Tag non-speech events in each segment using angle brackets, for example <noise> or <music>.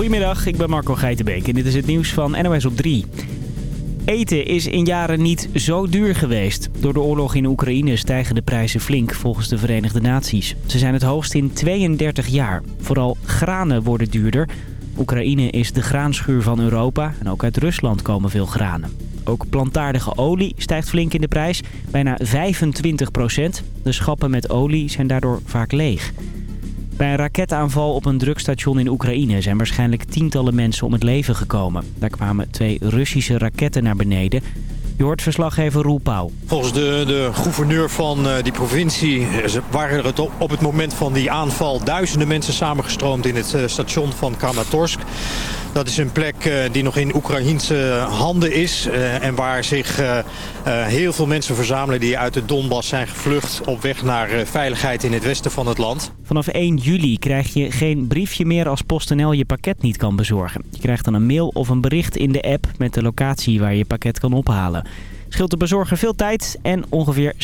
Goedemiddag, ik ben Marco Geitenbeek en dit is het nieuws van NOS op 3. Eten is in jaren niet zo duur geweest. Door de oorlog in Oekraïne stijgen de prijzen flink volgens de Verenigde Naties. Ze zijn het hoogst in 32 jaar. Vooral granen worden duurder. Oekraïne is de graanschuur van Europa en ook uit Rusland komen veel granen. Ook plantaardige olie stijgt flink in de prijs, bijna 25 procent. De schappen met olie zijn daardoor vaak leeg. Bij een raketaanval op een drugstation in Oekraïne zijn waarschijnlijk tientallen mensen om het leven gekomen. Daar kwamen twee Russische raketten naar beneden. Je verslaggever Roel Pauw. Volgens de, de gouverneur van uh, die provincie eh, waren er op, het moment van die aanval duizenden mensen samengestroomd in het uh, station van Kramatorsk. Dat is een plek uh, die nog in Oekraïense handen is uh, en waar zich uh, heel veel mensen verzamelen die uit de Donbass zijn gevlucht op weg naar veiligheid in het westen van het land. Vanaf 1 juli krijg je geen briefje meer als PostNL je pakket niet kan bezorgen. Je krijgt dan een mail of een bericht in de app met de locatie waar je pakket kan ophalen. Scheelt de bezorger veel tijd en ongeveer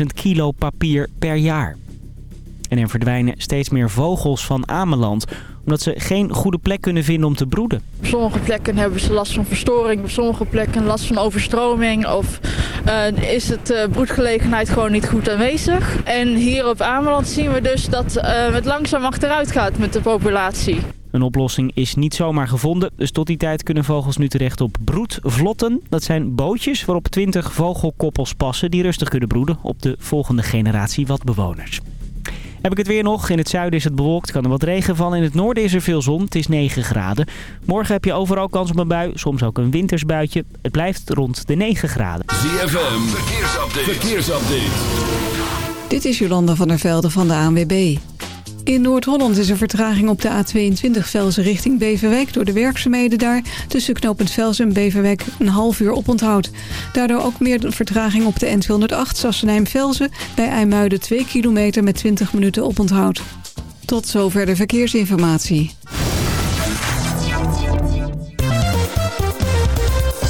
70.000 kilo papier per jaar. En er verdwijnen steeds meer vogels van Ameland omdat ze geen goede plek kunnen vinden om te broeden. Op sommige plekken hebben ze last van verstoring, op sommige plekken last van overstroming of uh, is het uh, broedgelegenheid gewoon niet goed aanwezig. En hier op Ameland zien we dus dat uh, het langzaam achteruit gaat met de populatie. Een oplossing is niet zomaar gevonden, dus tot die tijd kunnen vogels nu terecht op broedvlotten. Dat zijn bootjes waarop 20 vogelkoppels passen die rustig kunnen broeden op de volgende generatie watbewoners. Heb ik het weer nog. In het zuiden is het bewolkt, kan er wat regen vallen. In het noorden is er veel zon, het is 9 graden. Morgen heb je overal kans op een bui, soms ook een wintersbuitje. Het blijft rond de 9 graden. ZFM, verkeersupdate. verkeersupdate. Dit is Jolanda van der Velde van de ANWB. In Noord-Holland is er vertraging op de A22 Velzen richting Beverwijk... door de werkzaamheden daar. Tussen knooppunt Velzen en Beverwijk een half uur oponthoud. Daardoor ook meer vertraging op de N208 Sassenheim-Velzen... bij IJmuiden 2 kilometer met 20 minuten oponthoud. Tot zover de verkeersinformatie.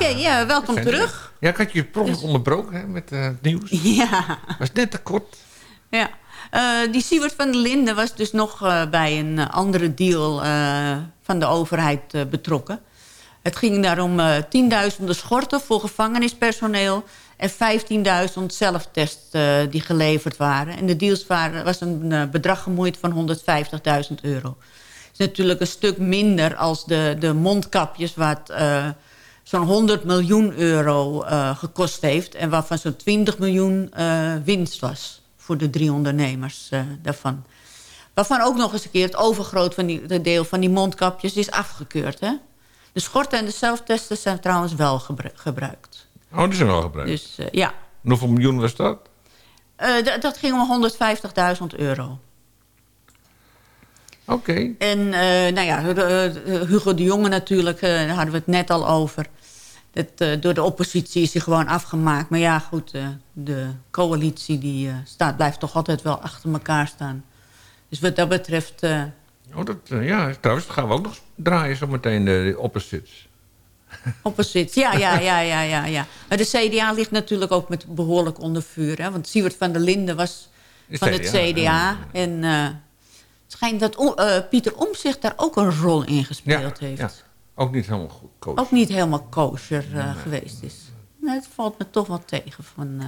Oké, ja, welkom Zijn terug. Ja, ik had je ongeluk Dus- onderbroken hè, met eh, het nieuws. Ja. Was net te kort. Ja, Eh, die Siewert van der Linden was dus nog eh, bij een andere deal van de overheid betrokken. Het ging daarom tienduizenden schorten voor gevangenispersoneel... en 15.000 zelftests die geleverd waren. En de deals waren, was een bedrag gemoeid van 150.000 euro. Het is natuurlijk een stuk minder als de, de mondkapjes... wat zo'n 100 miljoen euro eh, gekost heeft... en waarvan zo'n 20 miljoen eh, winst was voor de drie ondernemers eh, daarvan. Waarvan ook nog eens een keer het overgroot van die, het deel van die mondkapjes is afgekeurd. Hè? De schorten en de zelftesten zijn trouwens wel gebru- gebruikt. Oh, die zijn wel gebruikt. Dus ja, En hoeveel miljoen was dat? Dat ging om 150.000 euro. Oké. En nou ja, de- de- Hugo de Jonge natuurlijk, daar hadden we het net al over. Eh, door de oppositie is hij gewoon afgemaakt. Maar ja, goed, eh, de coalitie die, eh, staat, blijft toch altijd wel achter elkaar staan. Dus wat dat betreft... Oh, dat, ja, trouwens, dat gaan we ook nog draaien zometeen, de opposites. Opposite, ja, ja, ja, ja, ja, ja. Maar de CDA ligt natuurlijk ook met behoorlijk onder vuur. Hè? Want Siewert van der Linden was van het CDA. En het schijnt dat Pieter Omtzigt daar ook een rol in gespeeld heeft. ja. Ook niet helemaal goed. Ook niet helemaal kosher eh, geweest is. Nee, het valt me toch wel tegen. Van, eh,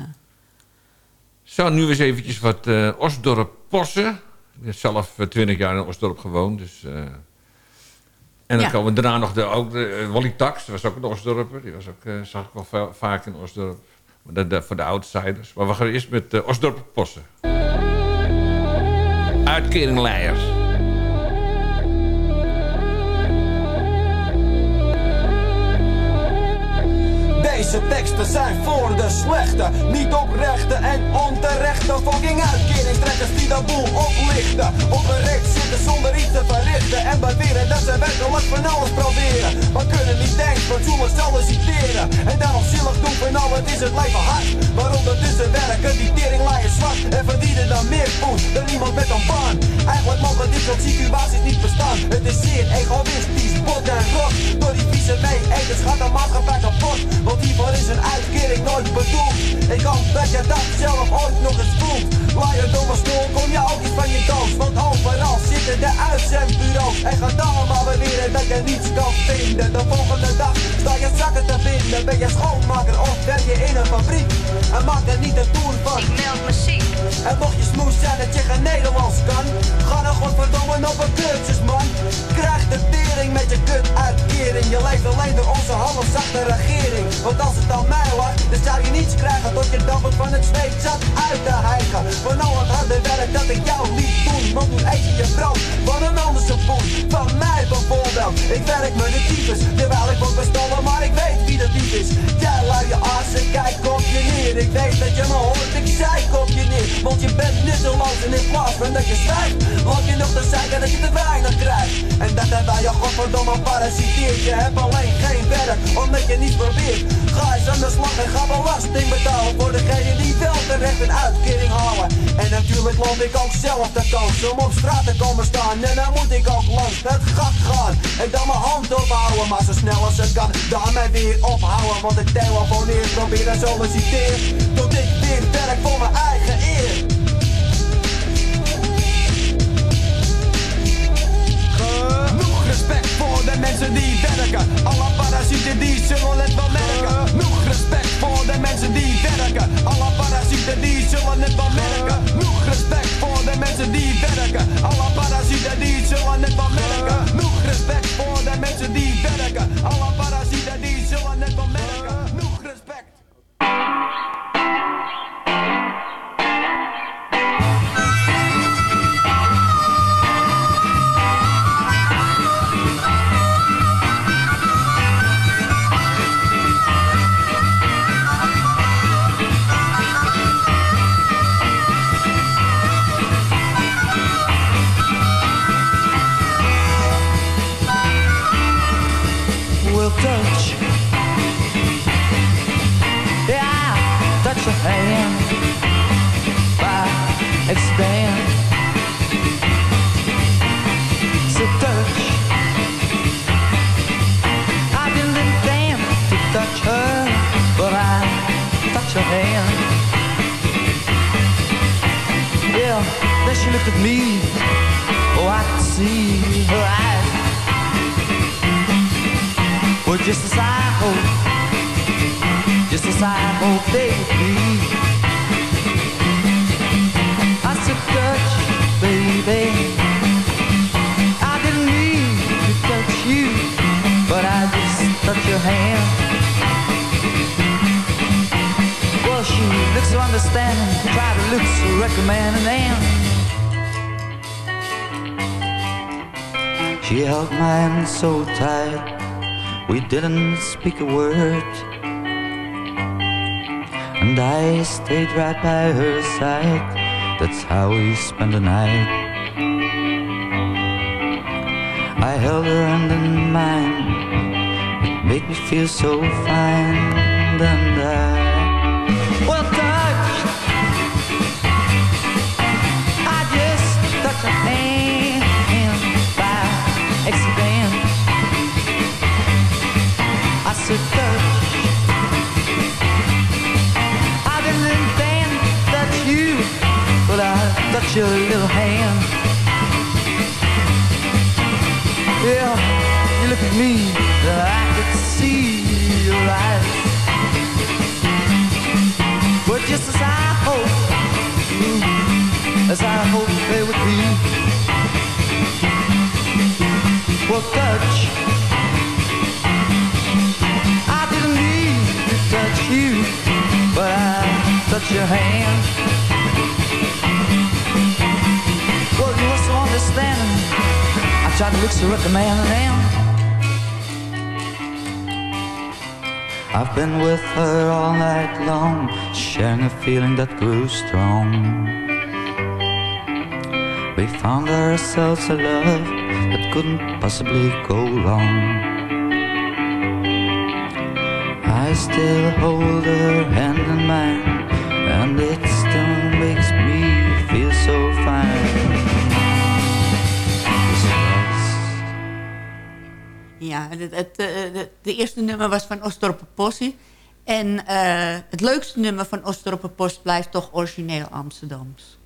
Zo, nu eens eventjes wat eh Osdorp Possen. Ik heb zelf twintig jaar in Osdorp gewoond. Dus, en dan Ja. komen daarna nog de, ook de, Wally Tax. Dat was ook een Osdorper. Die was ook, zag ik wel va- vaak in Osdorp. Maar dat, dat voor de outsiders. Maar we gaan eerst met uh, Osdorp Possen. Uitkeringleiers. Deze teksten zijn voor de slechte, niet oprechte en onterechte fucking uitkeringstrekkers die de boel oplichten. Reeks zitten zonder iets te verrichten en beweren dat ze werkelijk van alles proberen. Maar kunnen niet denken, fatsoenlijk solliciteren en dan nog zielig doen van nou het is het leven hard. Maar ondertussen werken die teringleiers zwart en verdienen dan meer poes dan iemand met een baan. Eigenlijk mogen dit soort situaties niet bestaan. Het is zeer egoïstisch, bot en rot. Door die vieze mee-eters gaat de maatschappij kapot. Want hiervoor is een uitkering nooit bedoeld. Ik hoop dat je dat zelf ooit nog eens voelt. Laat je domme stoel, kom je ook iets van je kans. Want overal zitten de uitzendbureaus. En gaat allemaal beweren dat je niets kan vinden. De volgende dag sta je zakken te vinden. Ben je schoonmaker of werk je in een fabriek? En maak er niet een toer van. Ik meld me ziek. En mocht je smoes zijn dat je geen Nederlands kan. Ga dan godverdomme op een cursus man. Krijg de tering met je kut uitkering. Je leeft alleen door onze halfzachte regering. Want als het aan mij lag, dan zou je niets krijgen tot je dappert van het zweet zat uit te hijgen. Van al het harde werk dat ik jou liet doen. Want nu eet je je brood van een ander zijn poen. Van mij bijvoorbeeld. Ik werk met de types, terwijl ik word bestolen, maar ik weet wie de dief is. Jij lui je ass en kijk op je neer. Ik weet dat je me hoort, ik zeik op. Want je bent nutteloos en in plaats van dat je zwijgt, loop je nog te zeiken dat je te weinig krijgt. En dat terwijl je godverdomme parasiteert. Je hebt alleen geen werk, omdat je niets probeert. Ga eens aan de slag en ga belasting betalen voor degene die wel terecht een uitkering halen. En natuurlijk loop ik ook zelf de kans om op straat te komen staan. En dan moet ik ook langs het gat gaan. En dan mijn hand ophouden, maar zo snel als het kan, daarmee weer ophouden. Want ik telefoneer, probeer en solliciteer. Tot ik weer werk voor mijn eigen respect voor de mensen die werken. Alle parasieten die zullen het wel merken. Genoeg respect voor de mensen die werken. Alle parasieten die zullen het wel merken. Genoeg respect voor de mensen die werken. Alle parasieten die zullen het wel merken. Genoeg respect voor de mensen die werken. Alle parasieten die zullen het wel merken. expand. Touch. I didn't to touch her, but I touched her hand. Yeah, then she looked at me. Oh, I could see her eyes. Just as I hoped, just as I hoped they would be. Touched your hand. Well, she looks so understanding, try to look so recommending, and She held my hand so tight, we didn't speak a word. And I stayed right by her side, that's how we spent the night. I held her hand in mine, made me feel so fine, well, touched. I just by accident. I said, touch. I didn't to uh, touch you, but I touched your little hand. Yeah, you look at me, But just as I hope, as I hoped they would be. Well, touch. I didn't need to touch you, but I touched your hand. Well, you were so understanding. I tried to look so recommending. and I've been with her all night long, sharing a feeling that grew strong. We found ourselves a love that couldn't possibly go wrong. I still hold her hand in mine, and it still makes me feel so fine. Het, het, eh, de, de eerste nummer was van Osdorp Possie. En eh, het leukste nummer van Osdorp Post blijft toch origineel Amsterdams.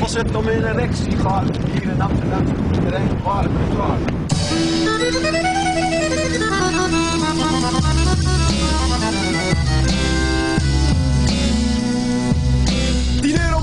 Als het om in een erectie gaat. Hier in Amsterdam. Iedereen waar het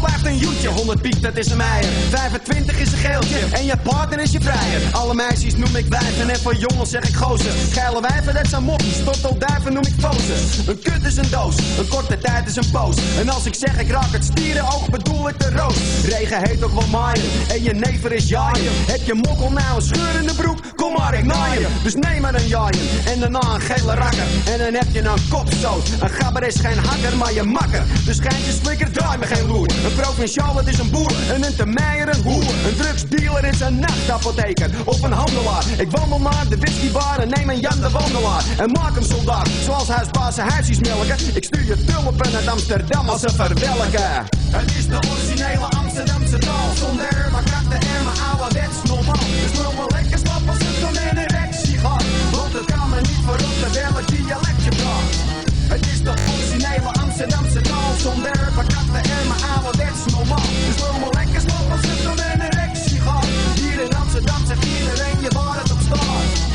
blijft een joetje, 100 piek dat is een meijer. 25 is een geeltje. En je partner is je vrijer. Alle meisjes noem ik wijven. En voor jongens zeg ik gozer. Geile wijven dat zijn moppies, tortelduiven noem ik fozen. Een kut is een doos, een korte tijd is een poos. En als ik zeg ik raak het stierenoog bedoel ik de roos. Regen heet ook wel maaien. En je never is jaaien. Heb je mokkel nou een scheur in de broek, kom maar ik naaien. Dus neem maar een jaaien. En daarna een gele rakker. En dan heb je een kopstoot. Een gabber is geen hakker maar je makker. Dus schijntje slikker, draai me geen loer provinciaal het is een boer En een termeijer een hoer. Een drugsdealer is een nachtapotheker Of een handelaar. Ik wandel naar de whiskybar en neem een Jan de wandelaar. En maak hem soldaat Zoals huisbaas zijn huisjes melken. Ik stuur je tulpen naar Amsterdam als ze verwelken Het is de originele Amsterdamse taal. Zonder maar krachten en mijn ouderwets normaal. Dus wil wel lekker slap als het in een erectie gaat Want het kan me niet verrotten welk dialect je praat het is de originele Amsterdamse taal. Zonder verkatte en mijn ouderwets normaal Dus wil me lekker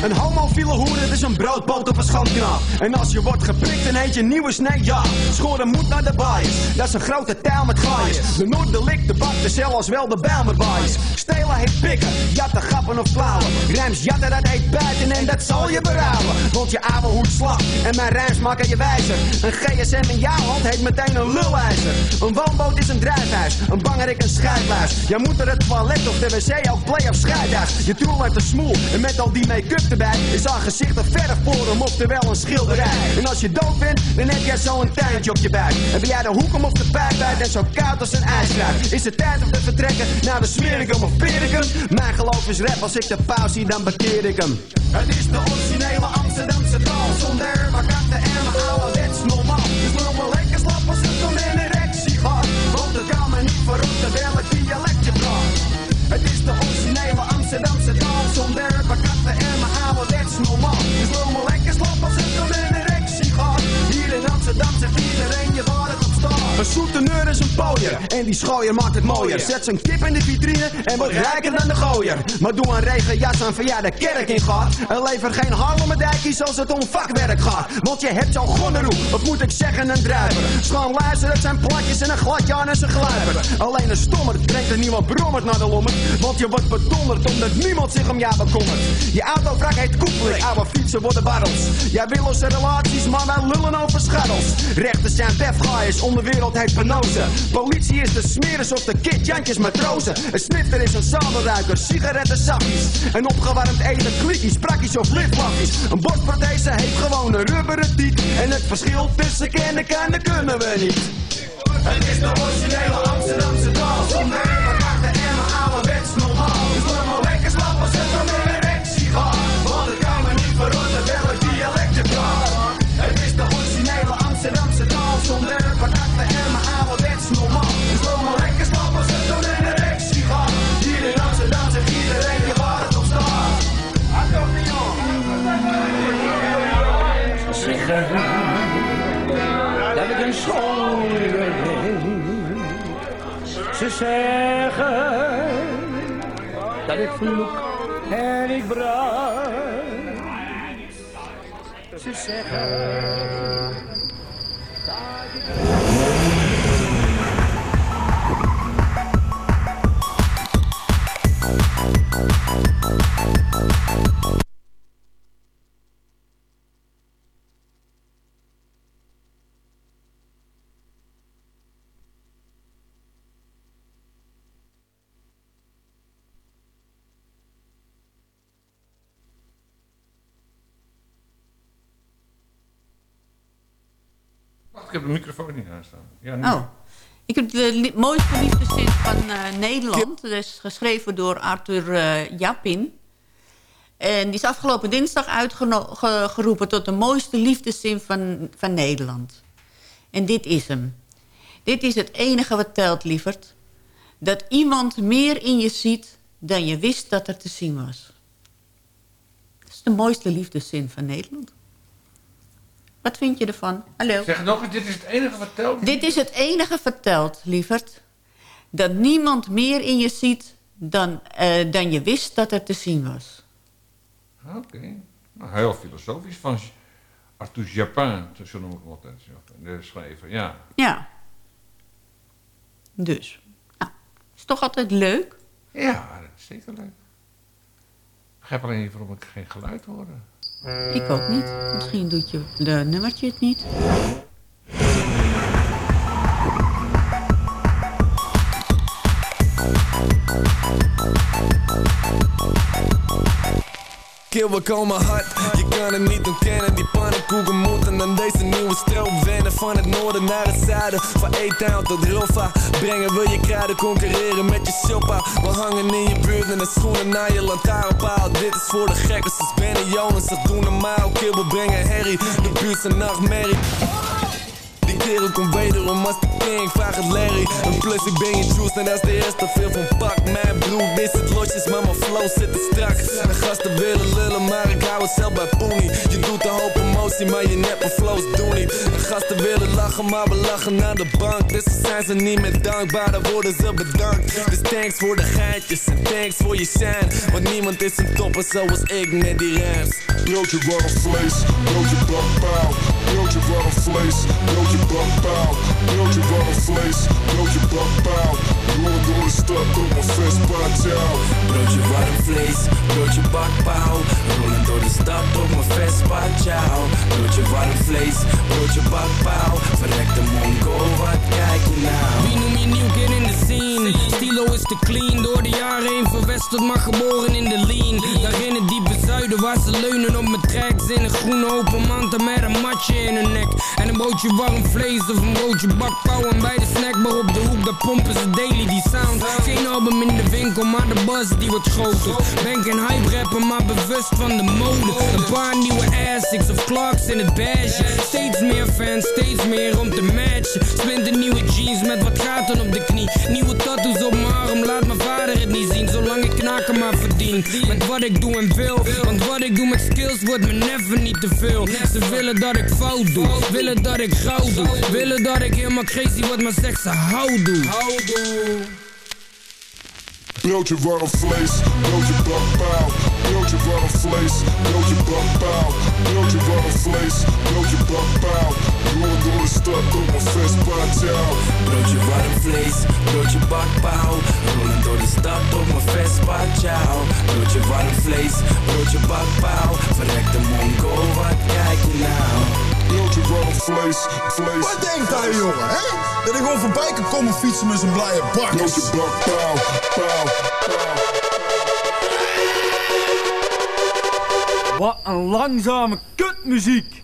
Een homofiele hoer, het is een broodboot op een schandknaap. En als je wordt geprikt en eet je nieuwe snee, ja. Schoren moet naar de baaiers, dat is een grote taal met gaaiers. De Noorderlik, de bak, de cel als wel de Bijlmerbaaiers Stelen heet pikken, jatten, grappen of flauwen Rijms jatten, dat heet buiten en dat zal je berouwen. Want je ouwe hoed slag en mijn rijms maken je wijzer. Een gsm in jouw hand heet meteen een lulijzer Een woonboot is een drijfhuis, een bangerik een scheidluis Jij moet er het toilet of de wc ook play of scheidhuis Je troel uit de smoel en met al die make-up erbij. Is haar gezicht een verfvorm, oftewel een schilderij. En als je dood bent, dan heb jij zo'n tuintje op je buik. En ben jij de hoekom of de pijp uit en zo koud als een ijsstruik Is het tijd om te vertrekken naar de Smerigum of Perigum? Mijn geloof is rap, als ik de pauze zie dan bekeer ik hem. Het is de originele Amsterdamse taal Zonder vakante en mijn ouderwets normaal Dus wil me lekker slap als het om een erectie gaat. Want het kan me niet verrotten welk dialect je praat Het is de originele Amsterdamse taal Zonder zoete teneur is een pooier. En die schooier maakt het mooier. Zet zijn kip in de vitrine en wordt rijker dan de gooier. Maar doe een regenjas aan van ja de kerk in gaat. En lever geen Harlemmerdijkies als het om vakwerk gaat. Want je hebt zo'n gonneroe, of moet ik zeggen een druiver. Schoon luisteren, het zijn platjes en een gladje aan en zijn gluiper. Alleen een stommer brengt er niemand brommerd naar de lommer. Want je wordt bedonderd omdat niemand zich om jou bekommert. Je autovrak heet koepelig, oude fietsen worden barrels. Jij wil onze relaties, maar wij lullen over scharrels. Rechters zijn defgaaiers, onderwereld penose. Politie is de smeres of de kitjantjes matrozen. Een snifter is een zadelruiker, sigaretten zakjes. Een opgewarmd eten, klikjes, brakjes of liftblakjes. Een borstprothese heeft gewoon een rubberen tiet. En het verschil tussen kennen kan, dat kunnen we niet. Het is de originele Amsterdamse taal. Zeggen dat ik vloek en ik bruin. Ze zeggen heb de microfoon niet aanstaan. Ja, nu. Oh. Ik heb de mooiste liefdeszin van eh, Nederland. Dat is geschreven door Arthur eh, Japin. En die is afgelopen dinsdag uitgeroepen tot de mooiste liefdeszin van, van Nederland. En dit is hem. Dit is het enige wat telt, lieverd. Dat iemand meer in je ziet dan je wist dat er te zien was. Dat is de mooiste liefdeszin van Nederland. Wat vind je ervan? Hallo? Zeg nog eens, dit is het enige wat telt. Dit is het enige verteld, lieverd. Dat niemand meer in je ziet dan, eh, dan je wist dat er te zien was. Oké. Nou, heel filosofisch van Arthur Japin, zo noem ik hem altijd. De schrijver, ja. Ja. Dus. Nou, is toch altijd leuk? Ja, dat is zeker leuk. Ik begrijp alleen niet waarom ik geen geluid hoorde. Ik ook niet. Misschien doet je de nummertje het niet. Kill, we komen hard, je kan het niet ontkennen Die pannenkoeken moeten aan deze nieuwe stroom wennen. Van het noorden naar het zuiden, van E-Town tot Roffa Brengen we je kruiden, concurreren met je shoppa We hangen in je buurt en de schoenen naar je lantaarnpaal. Dit is voor de gekkers, dus Benny Jonas, dat doen normaal. Kill, we brengen herrie, de buurt zijn nachtmerrie kerel komt wederom als de king, vraag het Larry. En plus ik ben je juice. En dat is de eerste veel van pak Mijn broer, dit zit losjes, maar mijn flow zit te strak. En gasten willen lullen, maar ik hou het zelf bij Poenie. Je doet een hoop emotie, maar je neppe flows doen niet. En gasten willen lachen, maar we lachen aan de bank. Dus zijn ze niet meer dankbaar, dan worden ze bedankt. Dus thanks voor de geintjes en thanks voor je shine Want niemand is een topper zoals ik met die rams. Broodje warm vlees, broodje bakpauw Broodje warm vlees, broodje bakpauw Broodje warm vlees, broodje bakpauw Rollen door de stad op mijn Vespa ciao Broodje warm vlees, broodje bakpauw Rollen door de stad op mijn Vespa, ciao Broodje warm vlees, broodje bakpauw Verrek de mongo, wat kijk je nou Wie noem je nieuw kid in de scene? Stilo is te clean, broodje warm vlees of een broodje bakpauw. En bij de snackbar op de hoek, daar pompen ze daily die sound. Geen album in de winkel, maar de buzz die wordt groter. Ben geen hype rapper, maar bewust van de mode. Een paar nieuwe Asics of Clarks in het beige. Steeds meer fans, steeds meer om te matchen. Splinter nieuwe jeans met wat gaten op de knie. Nieuwe tattoos op mijn arm, laat mijn vader het niet zien. Zolang knaken maar verdien. Met wat ik doe en wil, want wat ik doe met skills, wordt me never niet te veel. Ze willen dat ik fout doe, willen dat ik goud doe. Willen dat ik helemaal crazy word, maar zeg ze hou doe. Broodje warm vlees, broodje bakpauw. Broodje warm vlees, broodje bakpauw. Broodje warm vlees, broodje bakpauw. Rollen door de stad op mijn Vespa ciao. Broodje warm vlees, broodje bakpauw. Rollen door de stad op mijn Vespa, ciao. Broodje warm vlees, broodje bakpauw. Verrekte mongo, wat kijk je nou? Broodje warm vlees, vlees. Wat denkt hij, jongen, hè? Dat ik gewoon voorbij kan komen fietsen met zijn blije bakkers. Broodje bakpauw, pauw, Wat een langzame kutmuziek.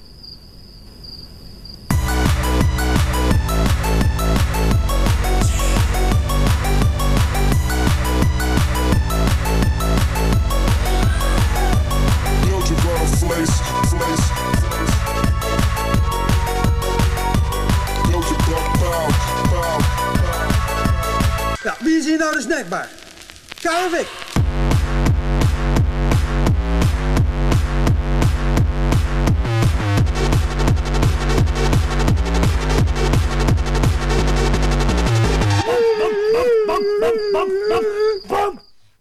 Wie is hier nou de snackbar? Ik?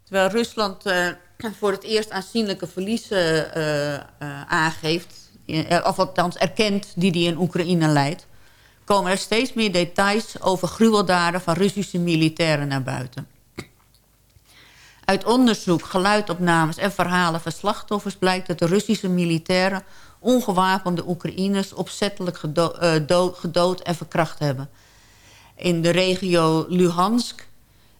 Terwijl Rusland eh, voor het eerst aanzienlijke verliezen eh, eh, aangeeft... of althans erkent die die in Oekraïne leidt... komen er steeds meer details over gruweldaden van Russische militairen naar buiten. Uit onderzoek, geluidopnames en verhalen van slachtoffers... blijkt dat de Russische militairen ongewapende Oekraïners... opzettelijk gedo eh, do- gedood en verkracht hebben. In de regio Luhansk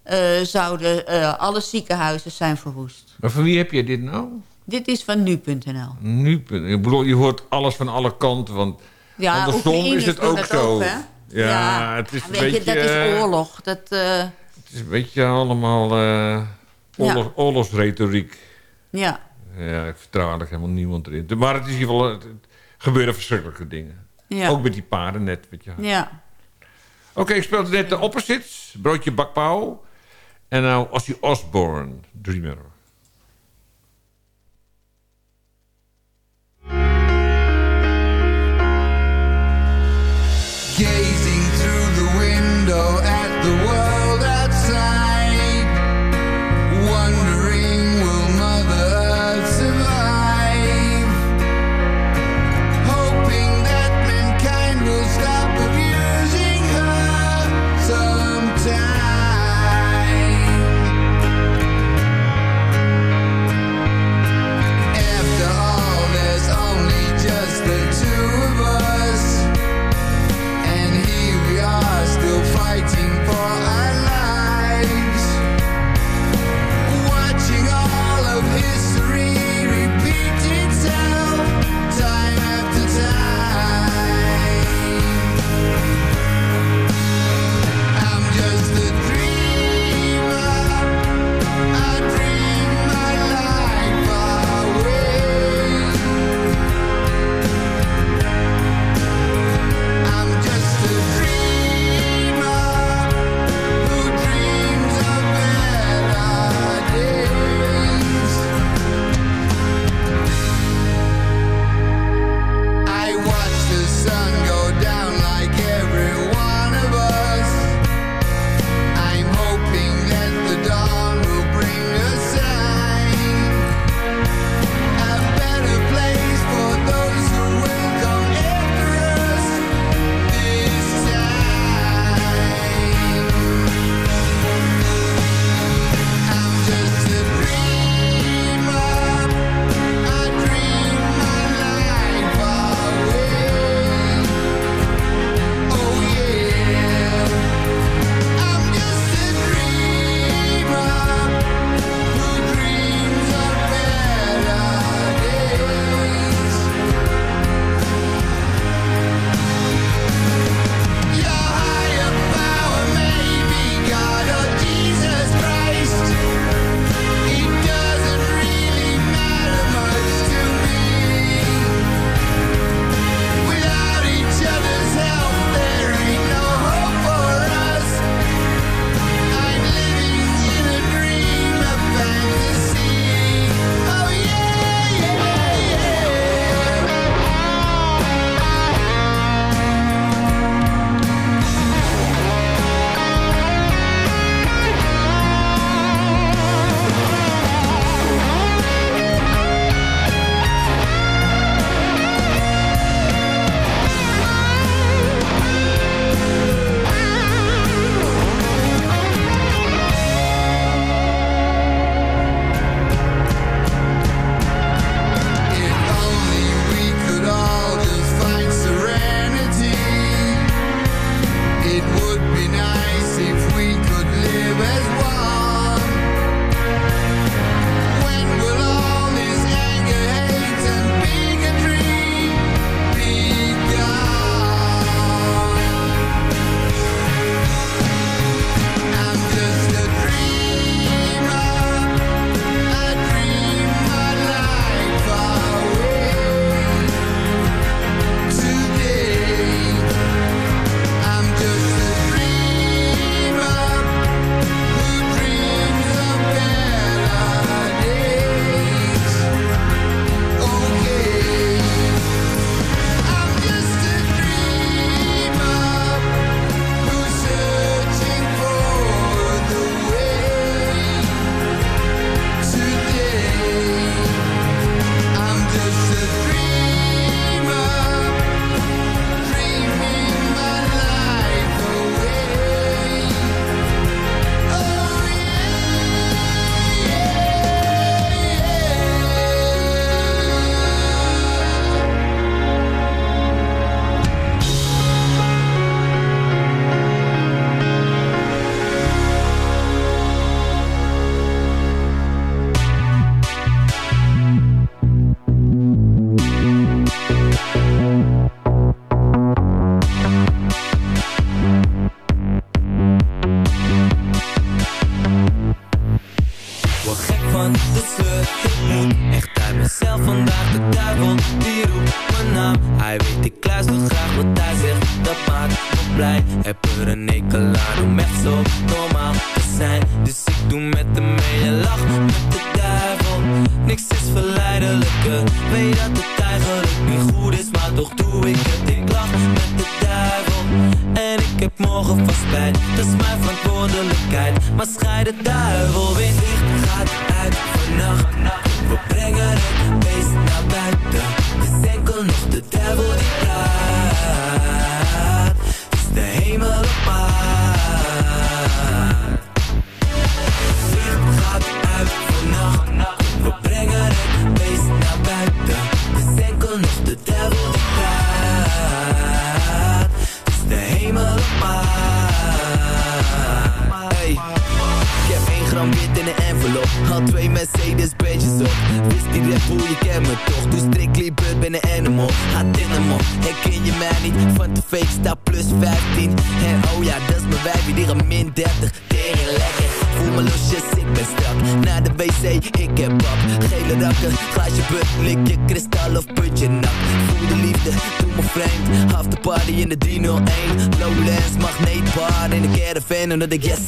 eh, zouden eh, alle ziekenhuizen zijn verwoest. Maar van wie heb je dit nou? Dit is van nu.nl. Nu, ik bedoel, je hoort alles van alle kanten, want Ja, andersom Oekraïners is het ook dat zo. ook, ja, Ja, het is een Weet beetje... je, dat is eh, oorlog. Dat, eh, Het is een beetje allemaal eh oorlog, oorlogsretoriek. ja. Ja, ik vertrouw eigenlijk helemaal niemand erin. Maar het is in ieder geval... Het, gebeuren verschrikkelijke dingen. Ja. Ook met die paarden net. Wat je had. ja. Oké, ik speelde net de opposites. Broodje bakpauw. En nou Ozzy Osbourne, Dreamer.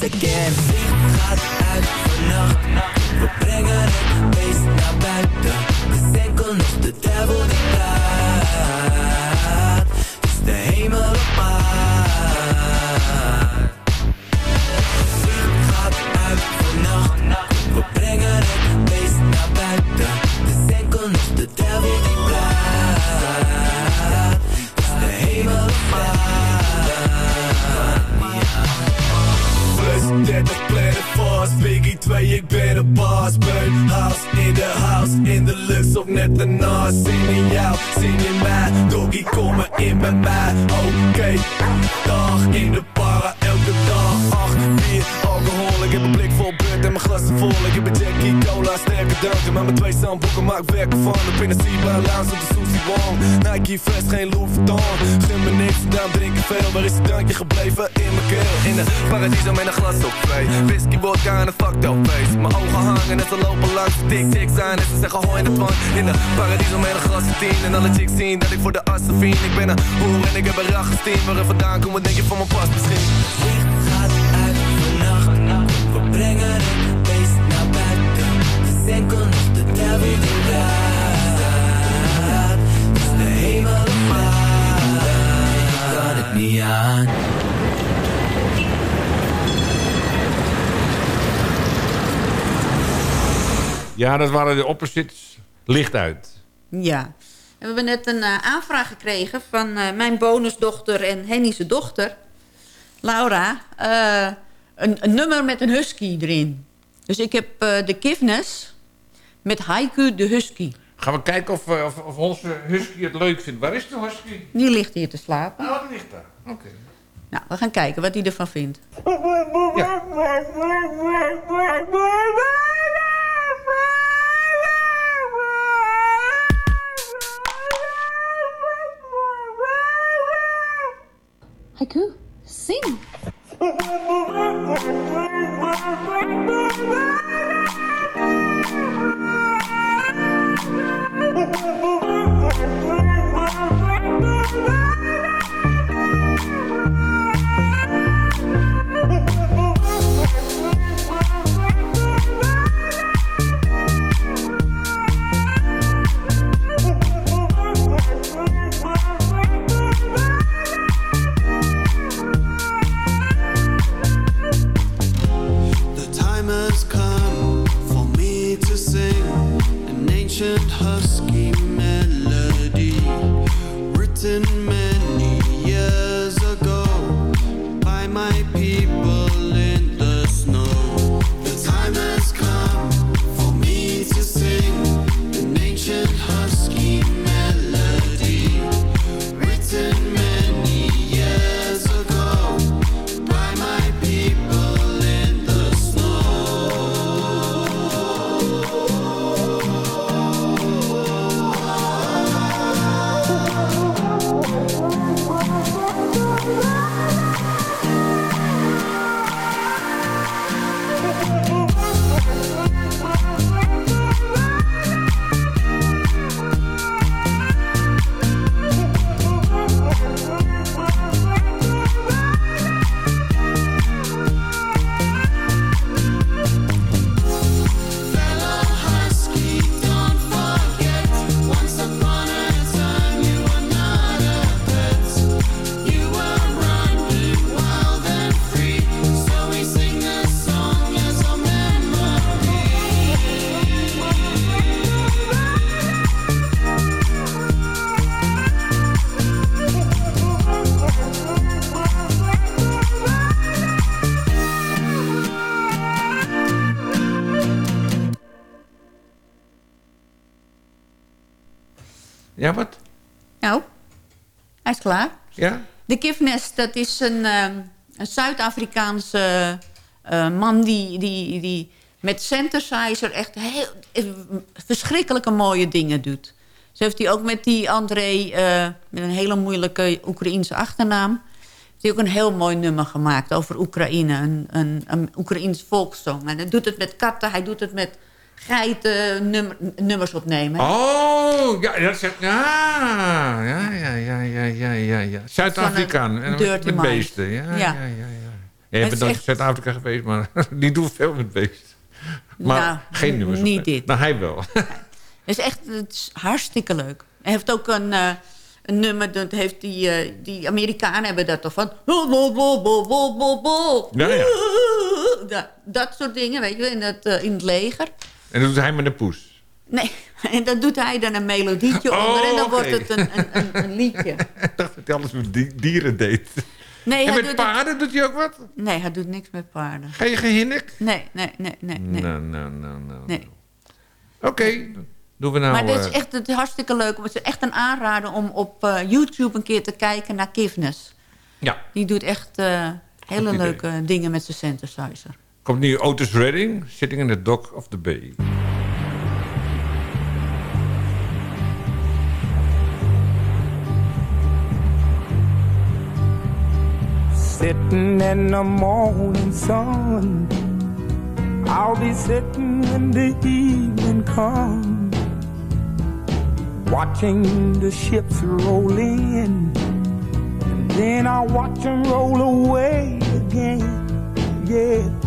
Omdat ik yes I can gaat uit vannacht. We brengen het beest naar buiten. Is enkel nog de duivel die praat house, in de house In de lucht of net ernaast Zin in jou, zin in mij Doggy, kom maar in bij mij. Oké, dag in de para Elke dag, 8, 4, alcohol Ik heb een blik en mijn glassen vol. Ik heb een Jackie Cola, sterke dranken. Met mijn twee zandboeken maak ik werk van De Pinnacy bij Lounge op de Susie Wong. Nike Fresh, geen Louis Vuitton. Gun me niks, daarom drink ik veel. Waar is het drankje gebleven? In mijn keel. In de paradiso met een glas op twee. Whisky, vodka en een fucked up face. Mijn ogen hangen en ze lopen langs. De tik tik zijn En ze zeggen hoi in de pan In de paradiso met een glas op tien. En alle chicks zien dat ik voor de assen vien Ik ben een hoer en ik heb een rachestien Waar er vandaan komt, wat denk je van mijn pas misschien? Ja, dat waren de opposites. Licht uit. Ja. We hebben net een eh, aanvraag gekregen van eh, mijn bonusdochter en Henny's dochter. Laura. eh, een, een nummer met een husky erin. Dus ik heb eh, de Kifnes met Haiku de husky. Gaan we kijken of, eh, of, of onze husky het leuk vindt. Waar is de husky? Die ligt hier te slapen. Oh, die ligt daar. Oké. Nou, we gaan kijken wat hij ervan vindt. Haiku, sing. The klaar. Ja? De Kifnes, dat is een, ehm, een Zuid-Afrikaanse eh, man die, die, die met synthesizer echt heel, eh, verschrikkelijke mooie dingen doet. Zo heeft hij ook met die André, eh, met een hele moeilijke Oekraïense achternaam... heeft hij ook een heel mooi nummer gemaakt over Oekraïne. Een, een, een Oekraïens volkszong. En hij doet het met katten, hij doet het met geiten nummer, nummers opnemen. Oh, ja, dat zegt... Ja, ja, ja, ja, ja, ja, ja. ja. Zuid-Afrikaan. Eh, en met- mind. beesten. Ja, ja, Ja. ja. ja, ja. Bent nooit echt- in Zuid-Afrika geweest, maar <laughs> die doen veel met beesten. Maar Nou, geen nummers. niet opnemen. dit. Nou, hij wel. Het is echt het is hartstikke leuk. Hij heeft ook een, eh, een nummer, dat heeft die, eh, die Amerikanen hebben dat toch van... Ja, ja. Dat, dat soort dingen, weet je wel, in het, in het leger. En dat doet hij met een poes. Nee, <laughs> en dan doet hij dan een melodietje Oh, onder en dan wordt het een, een, een, een liedje. <laughs> Ik dacht dat hij alles met di- dieren deed. Nee, en hij met doet paarden doet hij ook wat? Nee, hij doet niks met paarden. Ga je gehinnik? Nee, nee, nee, nee. nee. Nou, nou, nou, nou. Nee. Oké, doen we nou... maar dit is eh, echt het is hartstikke leuk. Het is echt een aanrader om op eh, YouTube een keer te kijken naar Kivnes. Ja. Die doet echt eh, hele leuke dingen met zijn synthesizer. Komt nu Otis Redding, Sitting in the Dock of the Bay. Sitting in the morning sun. I'll be sitting when the evening comes. Watching the ships roll in. And then I'll watch them roll away again. Yeah.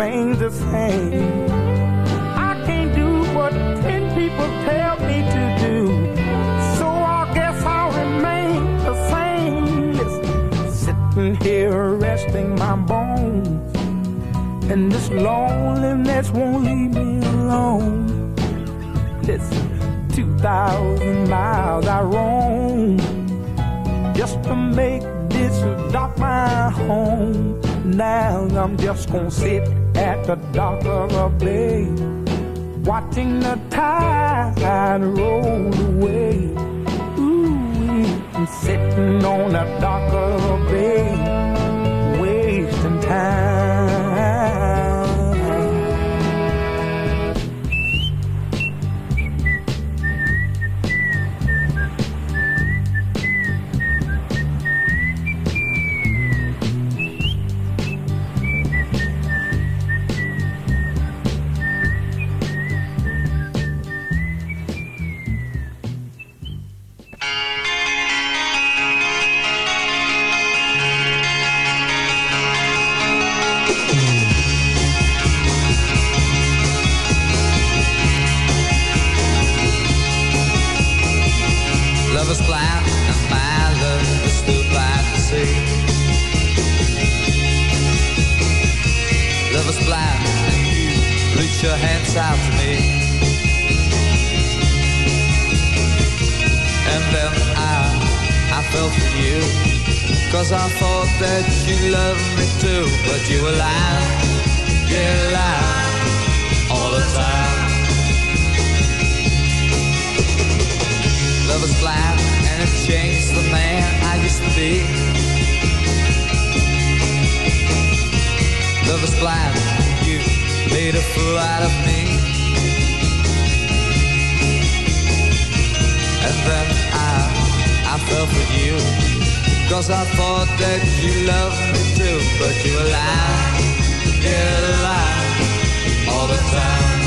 Remains the same. I can't do what ten people tell me to do. So I guess I'll remain the same. Sitting here resting my bones. And this loneliness won't leave me alone. Listen, 2,000 miles I roam just to make this dock my home. Now I'm just gonna sit at the dock of a bay, watching the tide roll away. Ooh, sitting on the dock of a bay, your hands out to me. And then I, I fell for you. Cause I thought that you loved me too. But you were lying, yeah, lying all the time. Love is blind and it changed the man I used to be. Love is blind, made a fool out of me. And then I, I fell for you. Cause I thought that you loved me too. But you were lying, you were lying all the time.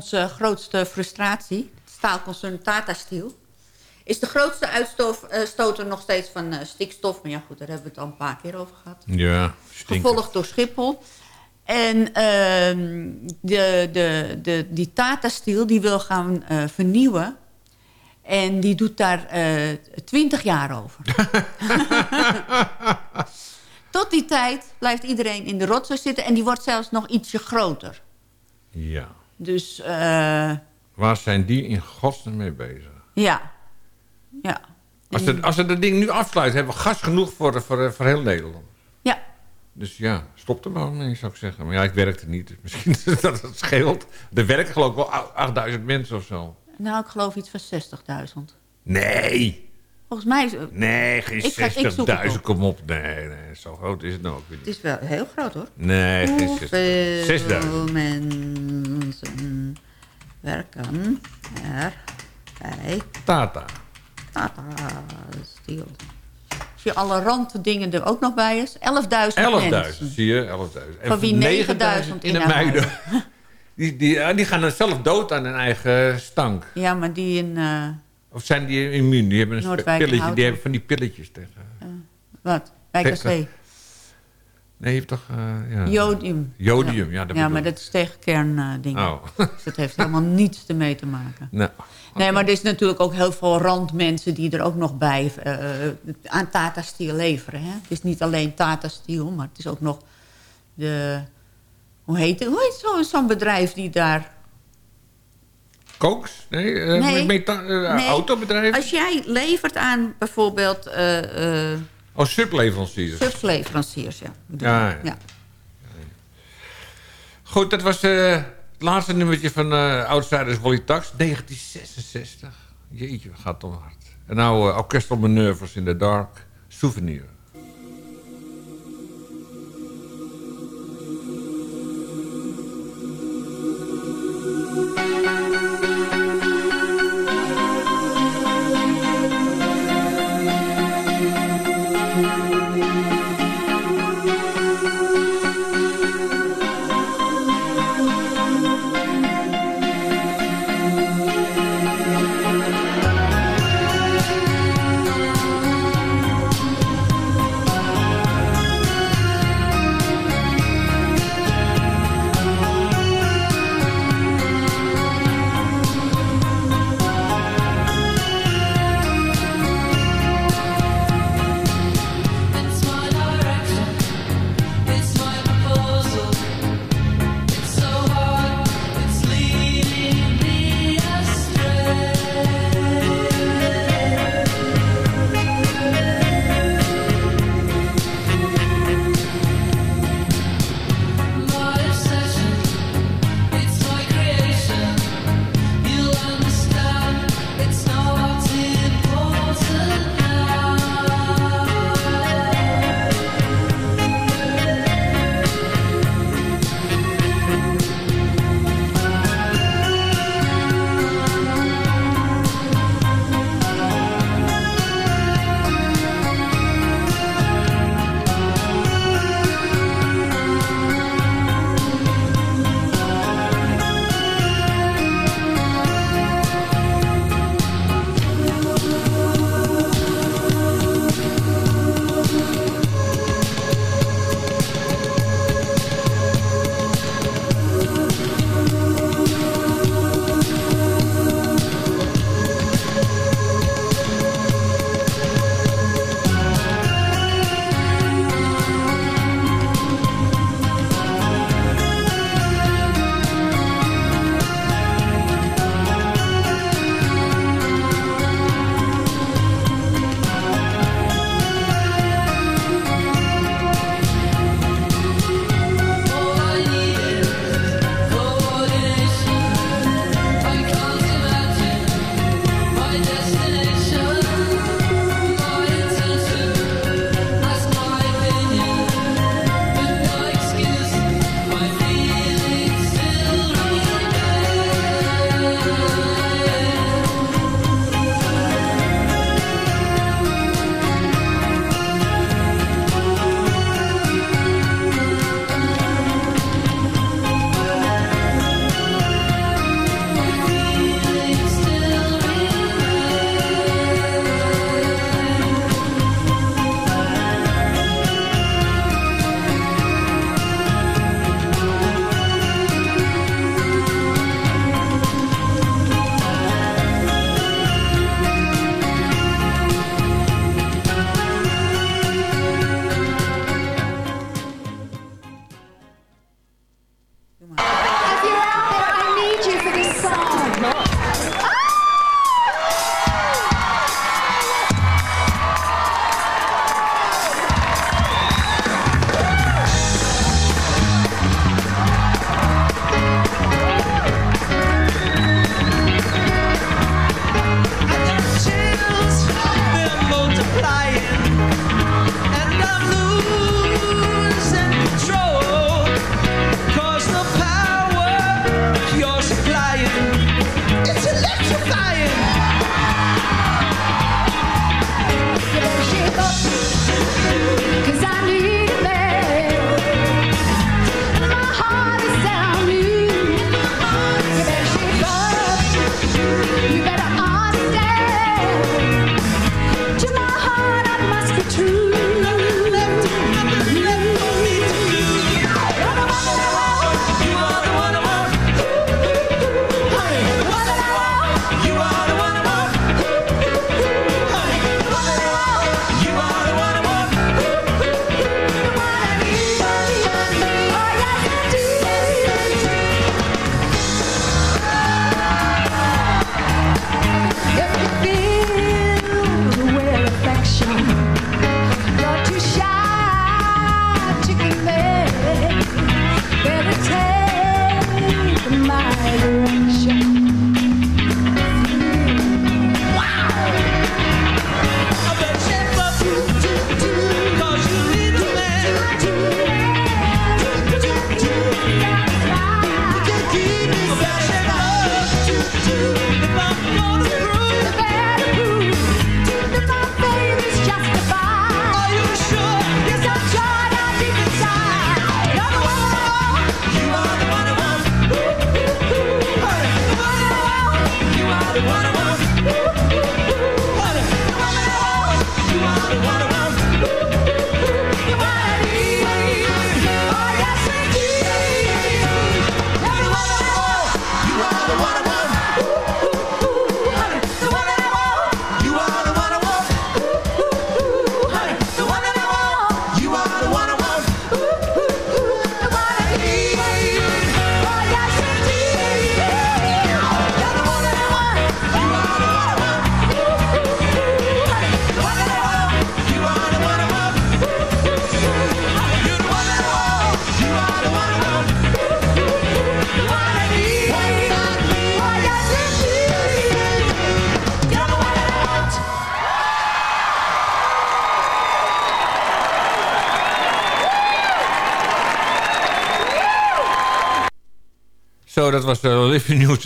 Onze grootste frustratie, staalconcern Tata Steel... is de grootste uitstoter nog steeds van eh, stikstof. Maar ja, goed, daar hebben we het al een paar keer over gehad. Ja, stinkt. Gevolgd door Schiphol. En ehm, de, de, de, die Tata Steel die wil gaan eh, vernieuwen. En die doet daar twintig jaar over. <laughs> Tot die tijd blijft iedereen in de rotzooi zitten. En die wordt zelfs nog ietsje groter. Ja. Dus eh, Waar zijn die in godsnaam mee bezig? ja. Ja. Als ze, als ze dat ding nu afsluiten, hebben we gas genoeg voor, voor, voor heel Nederland. Ja. Dus ja, stop er maar mee, zou ik zeggen. Maar ja, ik werkte niet, dus misschien <laughs> dat het scheelt. Er werken geloof ik wel 8000 mensen of zo. Nou, ik geloof iets van 60.000. Nee! Volgens mij is het... Nee, geen Ik ga- ik zoek het 60.000, op. kom op. Nee, nee, zo groot is het nou ook weer Het niet. is wel heel groot hoor. Nee, geen 60.000. Hoeveel 6000. mensen werken er bij Tata. Tata Steel? Als je alle randdingen er ook nog bij is. 11.000 11.000, mensen. zie je? 11.000. En Van wie 9.000 in de meiden. <laughs> Die, die, die gaan dan zelf dood aan hun eigen stank. Ja, maar die in... eh, Of zijn die immuun? Die hebben een pilletje. Die hebben van die pilletjes tegen. wat? Wijk aan Zee. Nee, je hebt toch... eh, ja. Jodium. Jodium, ja. dat ja, maar dat is tegen kerndingen. Oh. <laughs> Dus dat heeft helemaal <laughs> niets ermee te maken. Nou, Nee, maar er is natuurlijk ook heel veel randmensen die er ook nog bij eh, aan Tata Steel leveren. Hè? Het is niet alleen Tata Steel, maar het is ook nog de... Hoe heet, het? hoe heet zo- zo'n bedrijf die daar... Kooks? Nee, eh, Nee. meta- eh, Nee, autobedrijf? Als jij levert aan bijvoorbeeld eh, Oh, subleveranciers. subsleveranciers, ja. Ja, ja. Goed, dat was het laatste nummertje van Outsiders Wally Tax, 1966. Jeetje, gaat toch hard. En nou Orchestral Manoeuvres in the Dark, Souvenir.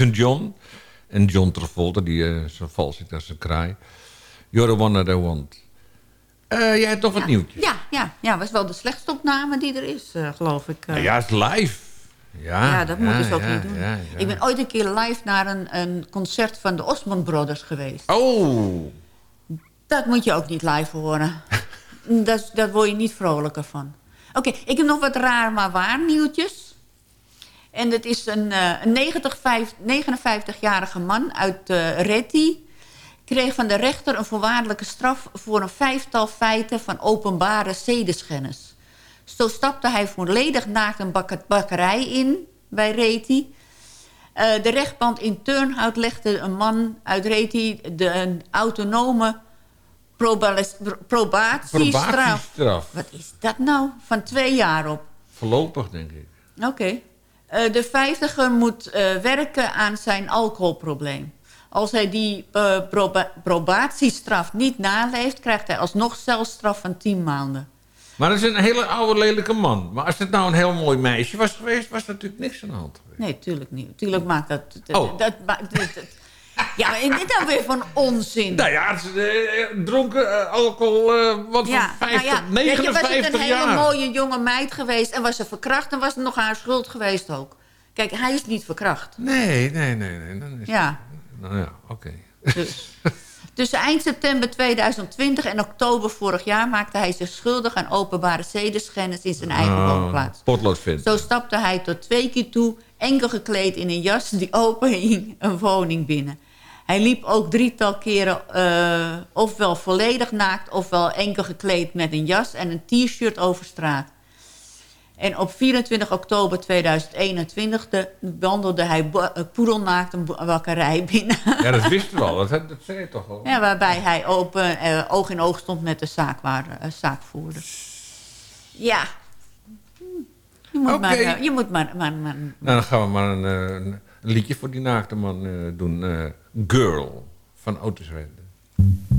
Newton-John. En John Travolta, die uh, zo vals zit als een kraai. You're the one that I want. Uh, jij hebt toch wat nieuwtjes? Ja, ja, ja, was wel de slechtste opname die er is, uh, geloof ik. Uh. Ja, het is live. Ja, ja dat ja, moeten ze ook niet doen. Ik ben ooit een keer live naar een, een concert van de Osmond Brothers geweest. Oh! Dat moet je ook niet live horen. <laughs> dat, daar word je niet vrolijker van. Oké, okay, ik heb nog wat raar maar waar nieuwtjes. En dat is een, een 59-jarige man uit uh, Retti. Kreeg van de rechter een voorwaardelijke straf... voor een vijftal feiten van openbare zedeschennis. Zo stapte hij volledig naakt een bak bakkerij in bij Reti. Uh, de rechtbank in Turnhout legde een man uit Reti... de een autonome probatiestraf. Probatiestraf. Wat is dat nou? Van twee jaar op. Voorlopig, denk ik. Oké. Okay. Uh, de vijftiger moet uh, werken aan zijn alcoholprobleem. Als hij die uh, proba probatiestraf niet naleeft... krijgt hij alsnog celstraf van 10 maanden. Maar dat is een hele oude, lelijke man. Maar als het nou een heel mooi meisje was geweest... was er natuurlijk niks aan de hand geweest. Nee, tuurlijk niet. Tuurlijk maakt dat... dat, oh. dat, dat, ja, en dit dan weer van onzin. Nou ja, het is, uh, dronken uh, alcohol, uh, wat ja, van 50, nou ja, 59 je, was het een jaar. hele mooie jonge meid geweest... en was ze verkracht, dan was het nog haar schuld geweest ook. Kijk, hij is niet verkracht. Nee, nee, nee. nee. Dan is ja. Het, nou ja, oké. Okay. Dus. Tussen eind september 2020 en oktober vorig jaar... maakte hij zich schuldig aan openbare zedeschennis in zijn eigen oh, woonplaats. Potloodvent. Zo stapte hij tot twee keer toe, enkel gekleed in een jas... die open hing, een woning binnen. Hij liep ook drietal keren uh, ofwel volledig naakt... ofwel enkel gekleed met een jas en een t-shirt over straat. En op 24 oktober 2021 de, wandelde hij poedelnaakt een bakkerij binnen. Ja, dat wisten we <laughs> al. Dat, dat zei je toch al? Ja, waarbij hij open, uh, oog in oog stond met de zaakwaarde, uh, zaakvoerder. Ja. Je moet, okay. maar, je moet maar, maar, maar... Nou, dan gaan we maar een, een, een liedje voor die naakte man uh, doen. Girl van Otis Redding.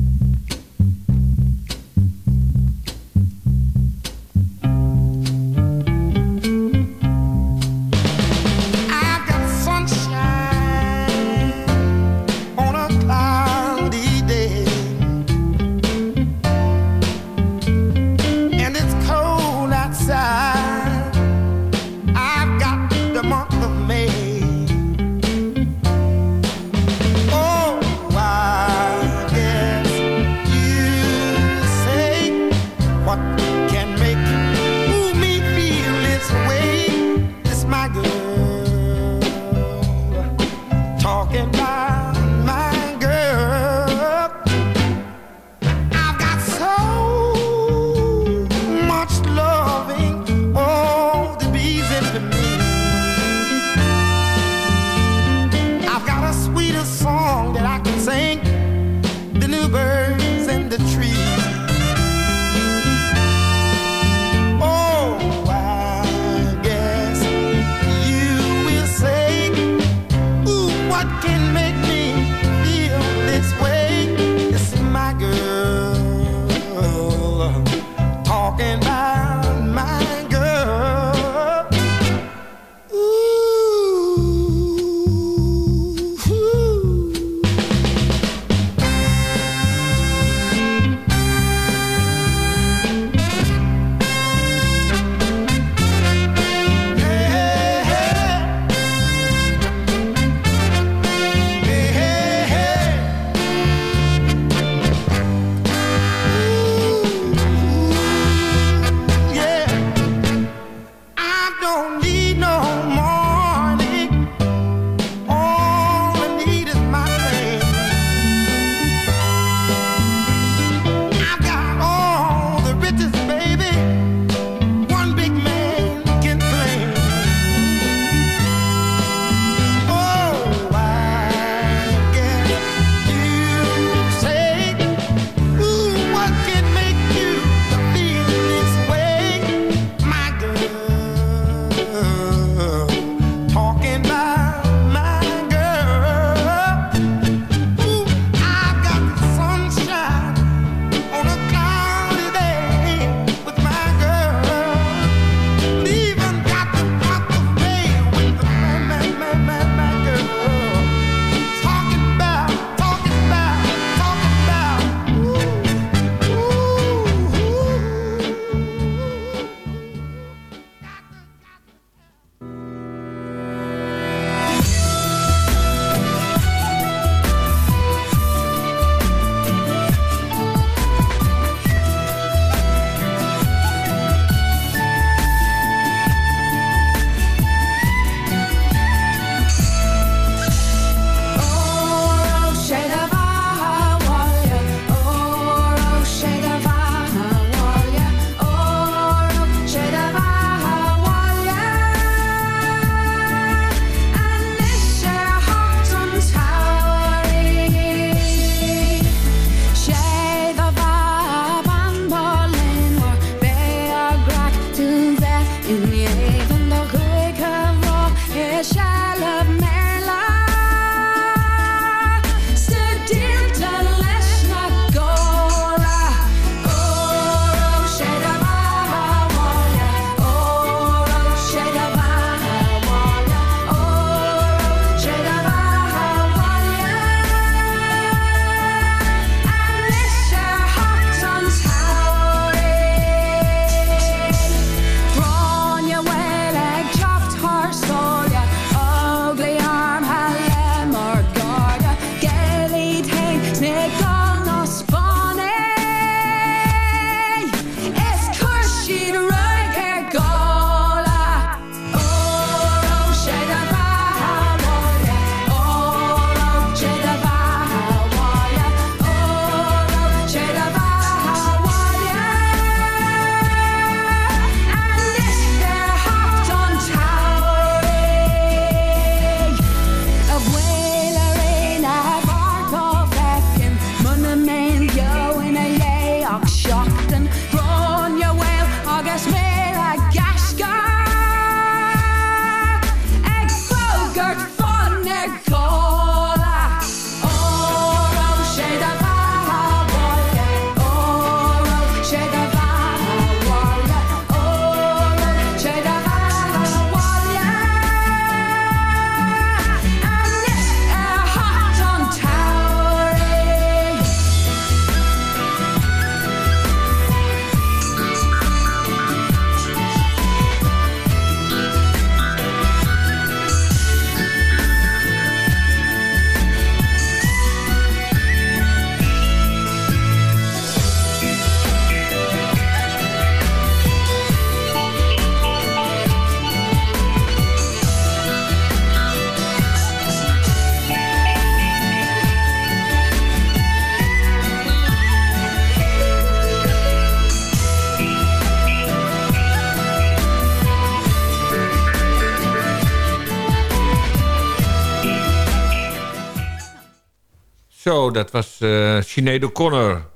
Zo, dat was eh Sinead O'Connor.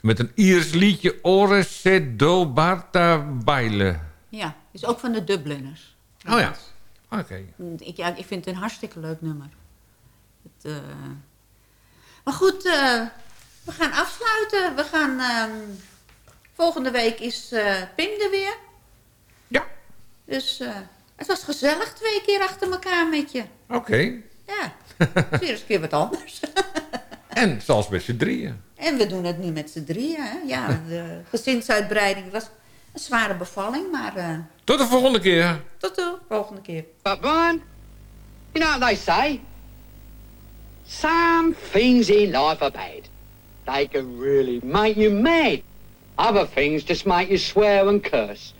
Met een Iers liedje Ore se do Barta Baile. Ja, is ook van de Dubliners. Oh ja, oké. Ik, ja, ik vind het een hartstikke leuk nummer. Het, eh, Maar goed, eh, we gaan afsluiten. We gaan... ehm, Volgende week is eh Pim er weer. Ja. Dus het was gezellig twee keer achter elkaar met je. Oké. Ja, is weer eens een keer wat anders. <laughs> En zelfs met z'n drieën. En we doen het nu met z'n drieën. Hè? Ja, de gezinsuitbreiding was een zware bevalling, maar eh, Tot de volgende keer. tot de volgende keer. But Brian, you know what they say? Some things in life are bad. They can really make you mad. Other things just make you swear and curse.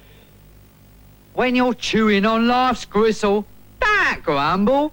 When you're chewing on life's gristle, don't grumble,